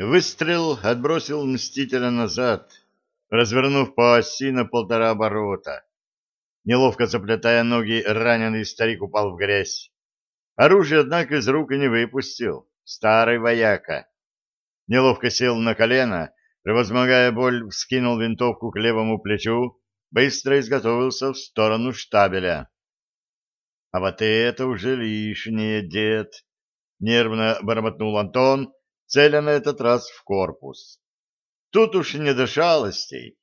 Выстрел отбросил мстителя назад, развернув по оси на полтора оборота. Неловко заплетая ноги, раненый старик упал в грязь. Оружие, однако, из рук не выпустил. Старый вояка. Неловко сел на колено, превозмогая боль, вскинул винтовку к левому плечу, быстро изготовился в сторону штабеля. — А вот это уже лишнее, дед! — нервно бормотнул Антон, целя на этот раз в корпус. Тут уж не до шалостей.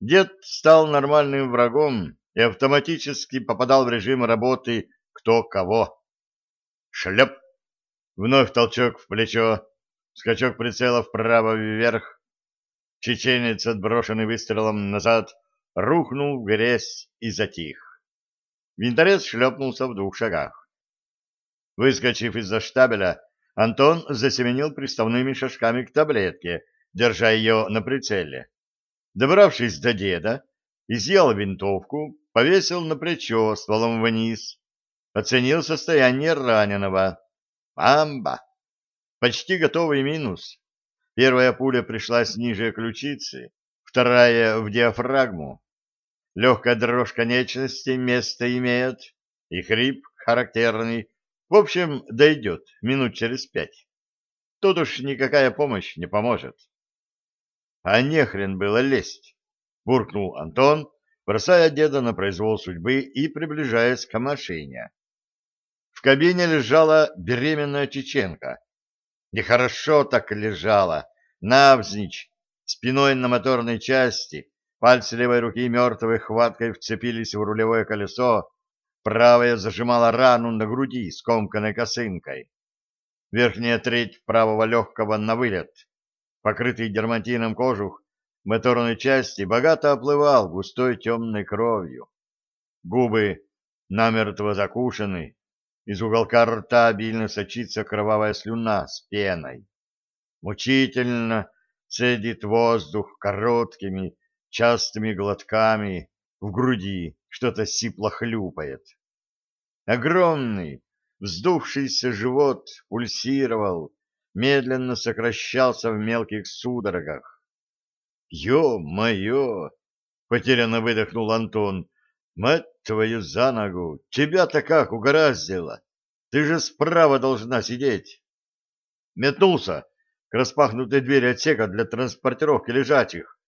Дед стал нормальным врагом и автоматически попадал в режим работы кто кого. Шлеп! Вновь толчок в плечо, скачок прицела вправо вверх. Чеченец, отброшенный выстрелом назад, рухнул в грязь и затих. Винторез шлепнулся в двух шагах. Выскочив из-за штабеля, Антон засеменил приставными шажками к таблетке, держа ее на прицеле. Добравшись до деда, изъял винтовку, повесил на плечо стволом вниз, оценил состояние раненого. Амба! Почти готовый минус. Первая пуля пришлась ниже ключицы, вторая — в диафрагму. Легкая дрожь конечностей место имеет, и хрип характерный, в общем, дойдет минут через пять. Тут уж никакая помощь не поможет. А нехрен было лезть, буркнул Антон, бросая деда на произвол судьбы и приближаясь к машине. В кабине лежала беременная чеченка. Нехорошо так лежала, навзничь, спиной на моторной части, пальцы левой руки мертвой хваткой вцепились в рулевое колесо, Правая зажимала рану на груди скомканной косынкой. Верхняя треть правого легкого на вылет. Покрытый дерматином кожух моторной части богато оплывал густой темной кровью. Губы намертво закушены, из уголка рта обильно сочится кровавая слюна с пеной. Мучительно цедит воздух короткими, частыми глотками в груди, что-то сипло хлюпает. Огромный, вздувшийся живот пульсировал, медленно сокращался в мелких судорогах. «Ё-моё!» — потерянно выдохнул Антон. «Мать твою за ногу! Тебя-то как угораздило! Ты же справа должна сидеть!» Метнулся к распахнутой двери отсека для транспортировки лежачих.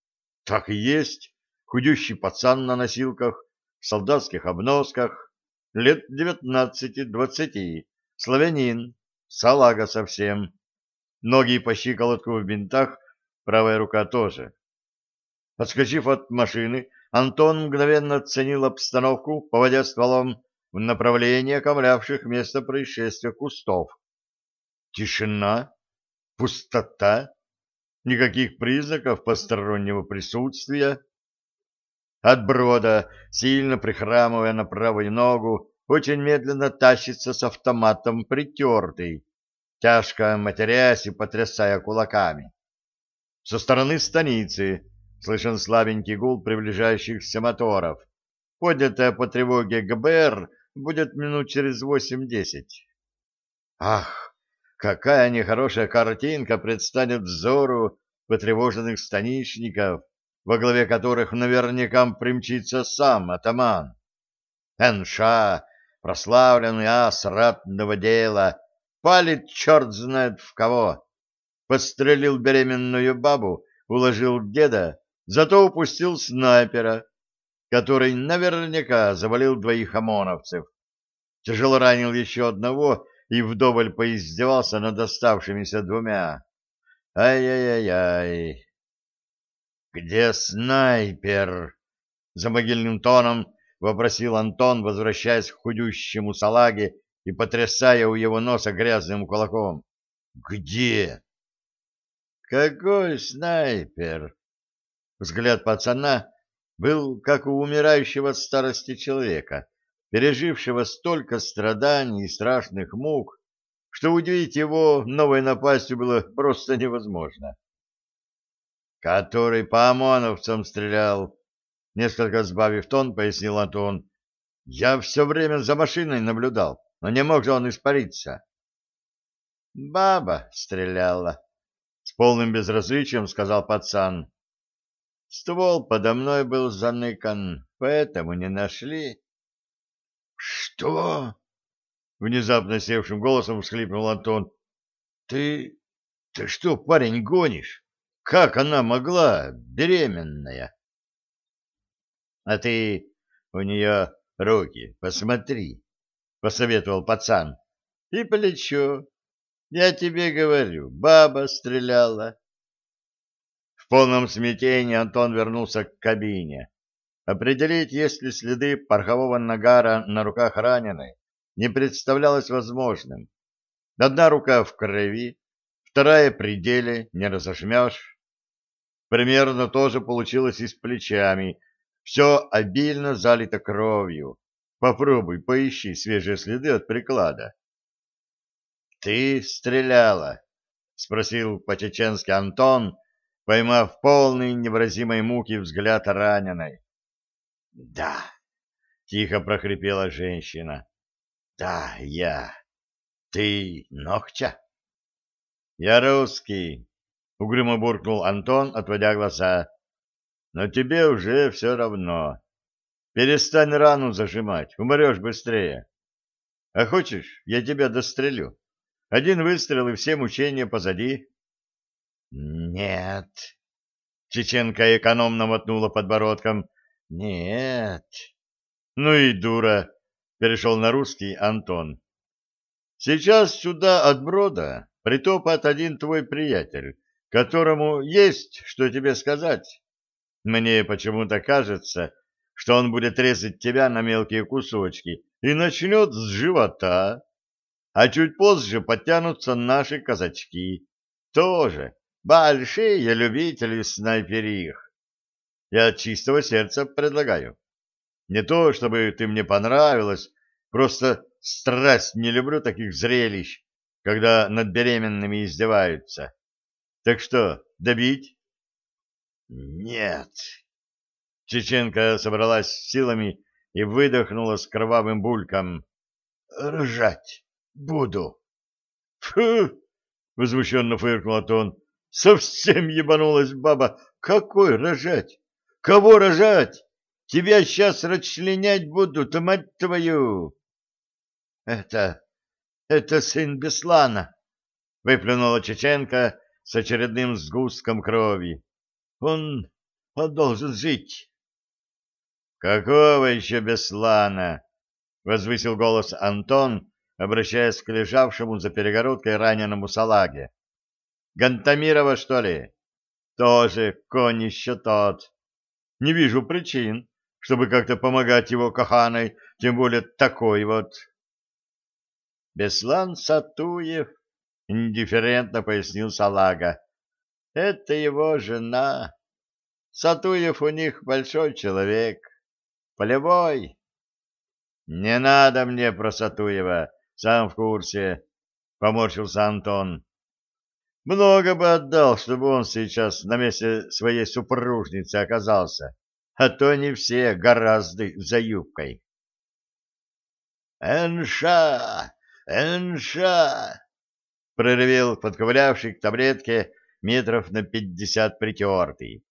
Так и есть, худющий пацан на носилках, солдатских обносках, лет девятнадцати-двадцати, славянин, салага совсем, ноги по щиколотку в бинтах, правая рука тоже. Подскочив от машины, Антон мгновенно оценил обстановку, поводя стволом в направлении окомлявших место происшествия кустов. Тишина, пустота, никаких признаков постороннего присутствия. От брода, сильно прихрамывая на правую ногу, очень медленно тащится с автоматом притертый, тяжко матерясь и потрясая кулаками. Со стороны станицы слышен слабенький гул приближающихся моторов. Поднятая по тревоге ГБР будет минут через восемь-десять. Ах, какая нехорошая картинка предстанет взору потревоженных станичников, во главе которых наверняка примчится сам атаман. НШ, прославленный ас ратного дела, палит черт знает в кого. Подстрелил беременную бабу, уложил деда, зато упустил снайпера, который наверняка завалил двоих ОМОНовцев. Тяжело ранил еще одного и вдоволь поиздевался над оставшимися двумя. Ай-яй-яй-яй. «Где снайпер?» — за могильным тоном вопросил Антон, возвращаясь к худющему салаге и потрясая у его носа грязным кулаком. «Где?» «Какой снайпер?» Взгляд пацана был как у умирающего от старости человека, пережившего столько страданий и страшных мук, что удивить его новой напастью было просто невозможно который по ОМОНовцам стрелял. Несколько сбавив тон, пояснил Антон. Я все время за машиной наблюдал, но не мог же он испариться. Баба стреляла. С полным безразличием сказал пацан. Ствол подо мной был заныкан, поэтому не нашли. Что? Внезапно севшим голосом всхлипнул Антон. Ты... ты что, парень, гонишь? Как она могла, беременная? А ты у нее руки посмотри, — посоветовал пацан. И плечо. Я тебе говорю, баба стреляла. В полном смятении Антон вернулся к кабине. Определить, есть ли следы порохового нагара на руках раненой, не представлялось возможным. Одна рука в крови, вторая при деле, не разожмешь. Примерно то же получилось и с плечами. Все обильно залито кровью. Попробуй, поищи свежие следы от приклада. — Ты стреляла? — спросил по-чеченски Антон, поймав полный невыразимой муки взгляд раненой. — Да, — тихо прохрипела женщина. — Да, я. Ты Ногча? — Я русский, — угрюмо буркнул Антон, отводя глаза. — Но тебе уже все равно. Перестань рану зажимать, умрешь быстрее. А хочешь, я тебя дострелю? Один выстрел и все мучения позади. — Нет. Чеченка экономно мотнула подбородком. — Нет. — Ну и дура, — перешел на русский Антон. — Сейчас сюда от брода притопает один твой приятель, которому есть что тебе сказать. Мне почему-то кажется, что он будет резать тебя на мелкие кусочки и начнет с живота а чуть позже подтянутся наши казачки. Тоже большие любители снайперих. Я от чистого сердца предлагаю. Не то, чтобы ты мне понравилась, просто страсть не люблю таких зрелищ, когда над беременными издеваются. Так что, добить? Нет. Чеченка собралась силами и выдохнула с кровавым бульком. Ржать буду. Фу! Возмущенно фыркнул Атон. Совсем ебанулась баба. Какой рожать? Кого рожать? Тебя сейчас расчленять будут, мать твою! Это... это сын Беслана, выплюнула Чеченко с очередным сгустком крови. Он... он должен жить. Какого еще Беслана? Возвысил голос Антон, обращаясь к лежавшему за перегородкой раненому салаге. «Гантамирова, что ли?» «Тоже конь еще тот. Не вижу причин, чтобы как-то помогать его каханой, тем более такой вот». «Беслан Сатуев», — индифферентно пояснил салага. «Это его жена. Сатуев у них большой человек, полевой». «Не надо мне про Сатуева», сам в курсе, — поморщился Антон. Много бы отдал, чтобы он сейчас на месте своей супружницы оказался, а то не все гораздо за юбкой. «Энша! Энша!» — проревел подковылявший к таблетке метров на пятьдесят притертый.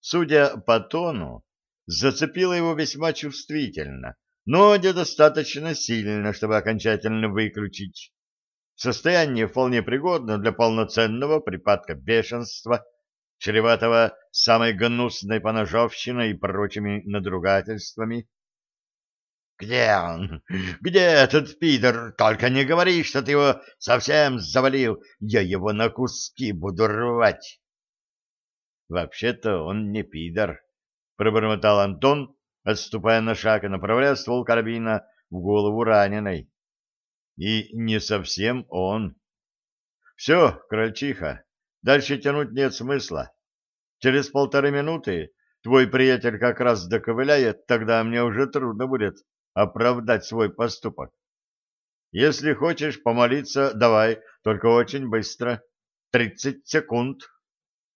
Судя по тону, зацепило его весьма чувствительно, но недостаточно сильно, чтобы окончательно выключить. Состояние вполне пригодно для полноценного припадка бешенства, чреватого самой гнусной поножовщиной и прочими надругательствами. «Где он? Где этот пидор? Только не говори, что ты его совсем завалил. Я его на куски буду рвать!» «Вообще-то он не пидор», — пробормотал Антон, отступая на шаг и направляя ствол карабина в голову раненой. И не совсем он. Все, крольчиха, дальше тянуть нет смысла. Через полторы минуты твой приятель как раз доковыляет, тогда мне уже трудно будет оправдать свой поступок. Если хочешь помолиться, давай, только очень быстро. Тридцать секунд.